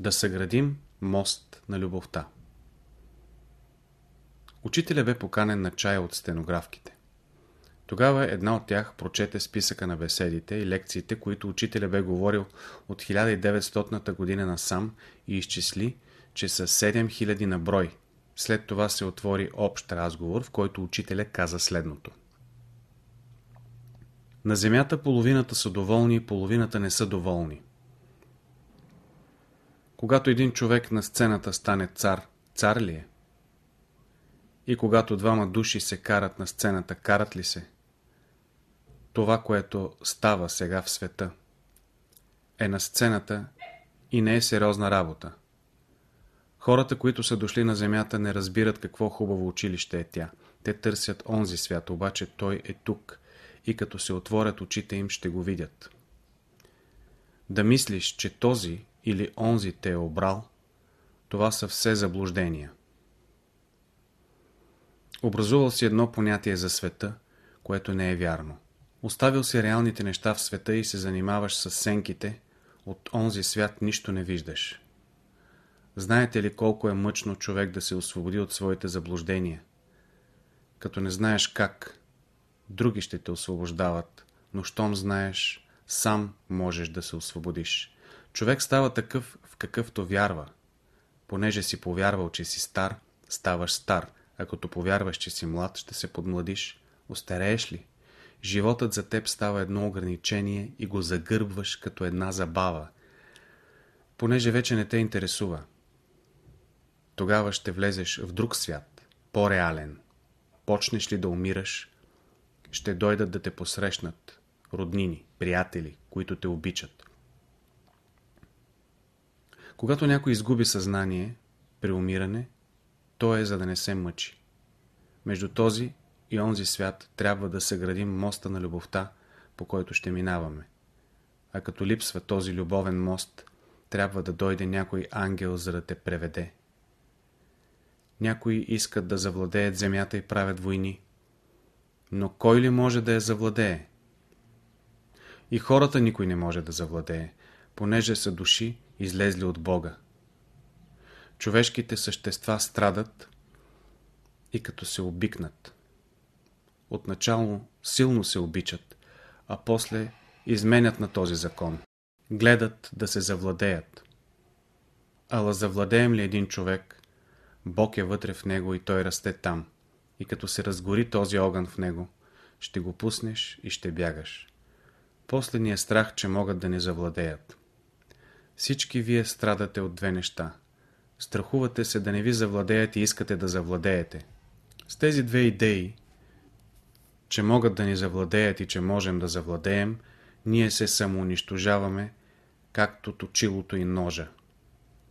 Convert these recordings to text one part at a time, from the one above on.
Да съградим мост на любовта. Учителя бе поканен на чая от стенографките. Тогава една от тях прочете списъка на беседите и лекциите, които учителя бе говорил от 1900 година насам и изчисли, че са 7000 на брой. След това се отвори общ разговор, в който учителя каза следното. На земята половината са доволни и половината не са доволни. Когато един човек на сцената стане цар, цар ли е? И когато двама души се карат на сцената, карат ли се? Това, което става сега в света, е на сцената и не е сериозна работа. Хората, които са дошли на земята, не разбират какво хубаво училище е тя. Те търсят онзи свят, обаче той е тук и като се отворят очите им ще го видят. Да мислиш, че този или онзи те е обрал, това са все заблуждения. Образувал си едно понятие за света, което не е вярно. Оставил си реалните неща в света и се занимаваш с сенките, от онзи свят нищо не виждаш. Знаете ли колко е мъчно човек да се освободи от своите заблуждения? Като не знаеш как, други ще те освобождават, но щом знаеш, сам можеш да се освободиш. Човек става такъв, в какъвто вярва. Понеже си повярвал, че си стар, ставаш стар, а като повярваш, че си млад, ще се подмладиш. Остарееш ли? Животът за теб става едно ограничение и го загърбваш като една забава, понеже вече не те интересува. Тогава ще влезеш в друг свят, по-реален. Почнеш ли да умираш, ще дойдат да те посрещнат роднини, приятели, които те обичат. Когато някой изгуби съзнание при умиране, то е за да не се мъчи. Между този и онзи свят трябва да съградим моста на любовта, по който ще минаваме. А като липсва този любовен мост, трябва да дойде някой ангел, за да те преведе. Някои искат да завладеят земята и правят войни. Но кой ли може да я завладее? И хората никой не може да завладее, понеже са души, излезли от Бога. Човешките същества страдат и като се обикнат. Отначало силно се обичат, а после изменят на този закон. Гледат да се завладеят. Ала завладеем ли един човек, Бог е вътре в него и той расте там. И като се разгори този огън в него, ще го пуснеш и ще бягаш. После ни е страх, че могат да ни завладеят. Всички вие страдате от две неща. Страхувате се да не ви завладеят и искате да завладеете. С тези две идеи, че могат да ни завладеят и че можем да завладеем, ние се самоунищожаваме, както точилото и ножа.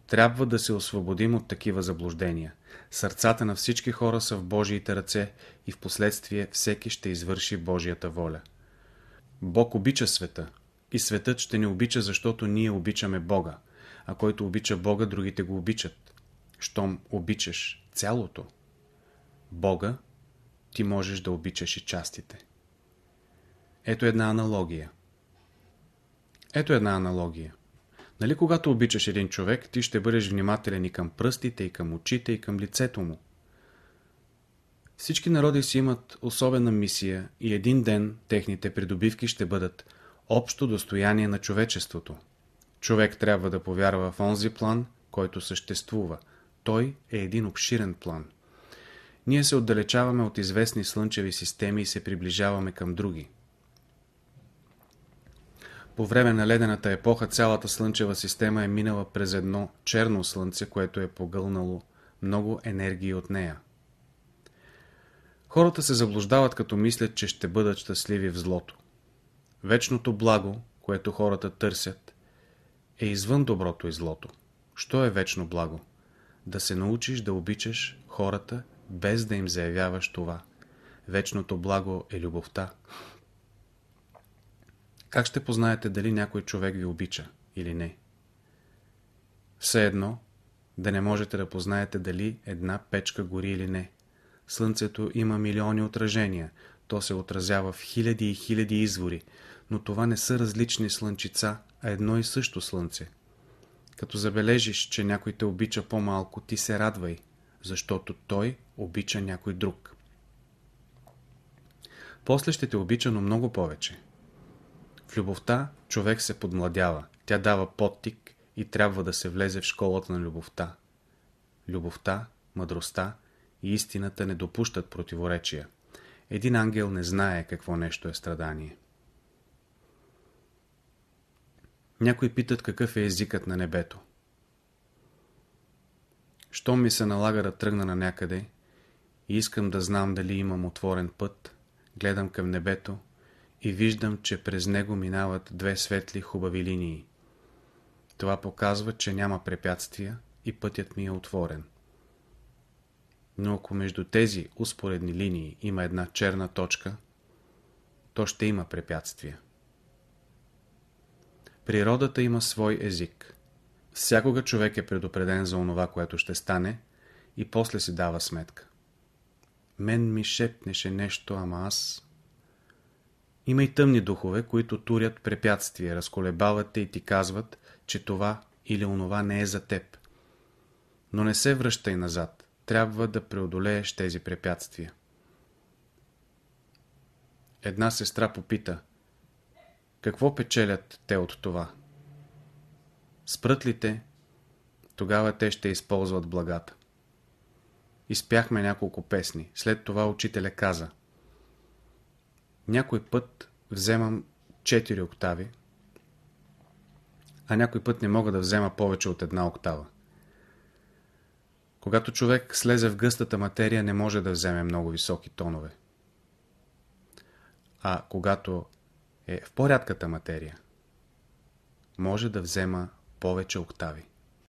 Трябва да се освободим от такива заблуждения. Сърцата на всички хора са в Божиите ръце и в последствие всеки ще извърши Божията воля. Бог обича света и светът ще ни обича, защото ние обичаме Бога, а който обича Бога, другите го обичат. Щом обичаш цялото, Бога, ти можеш да обичаш и частите. Ето една аналогия. Ето една аналогия. Нали когато обичаш един човек, ти ще бъдеш внимателен и към пръстите, и към очите, и към лицето му. Всички народи си имат особена мисия и един ден техните придобивки ще бъдат общо достояние на човечеството. Човек трябва да повярва в онзи план, който съществува. Той е един обширен план. Ние се отдалечаваме от известни слънчеви системи и се приближаваме към други. По време на ледената епоха цялата слънчева система е минала през едно черно слънце, което е погълнало много енергии от нея. Хората се заблуждават като мислят, че ще бъдат щастливи в злото. Вечното благо, което хората търсят, е извън доброто и злото. Що е вечно благо? Да се научиш да обичаш хората, без да им заявяваш това. Вечното благо е любовта. Как ще познаете дали някой човек ви обича или не? Все едно, да не можете да познаете дали една печка гори или не. Слънцето има милиони отражения, то се отразява в хиляди и хиляди извори, но това не са различни слънчица, а едно и също слънце. Като забележиш, че някой те обича по-малко, ти се радвай, защото той обича някой друг. После ще те обича, но много повече. В любовта човек се подмладява, тя дава подтик и трябва да се влезе в школата на любовта. Любовта, мъдростта и истината не допущат противоречия. Един ангел не знае какво нещо е страдание. Някои питат какъв е езикът на небето. Щом ми се налага да тръгна на някъде и искам да знам дали имам отворен път, гледам към небето и виждам, че през него минават две светли хубави линии. Това показва, че няма препятствия и пътят ми е отворен. Но ако между тези успоредни линии има една черна точка, то ще има препятствия. Природата има свой език. Всякога човек е предупреден за онова, което ще стане и после си дава сметка. Мен ми шепнеше нещо, ама аз... Има и тъмни духове, които турят препятствия, разколебават те и ти казват, че това или онова не е за теб. Но не се връщай назад. Трябва да преодолееш тези препятствия. Една сестра попита, какво печелят те от това? Спрат ли те, тогава те ще използват благата. Изпяхме няколко песни. След това учителя каза Някой път вземам 4 октави, а някой път не мога да взема повече от една октава. Когато човек слезе в гъстата материя, не може да вземе много високи тонове. А когато е в по-рядката материя, може да взема повече октави.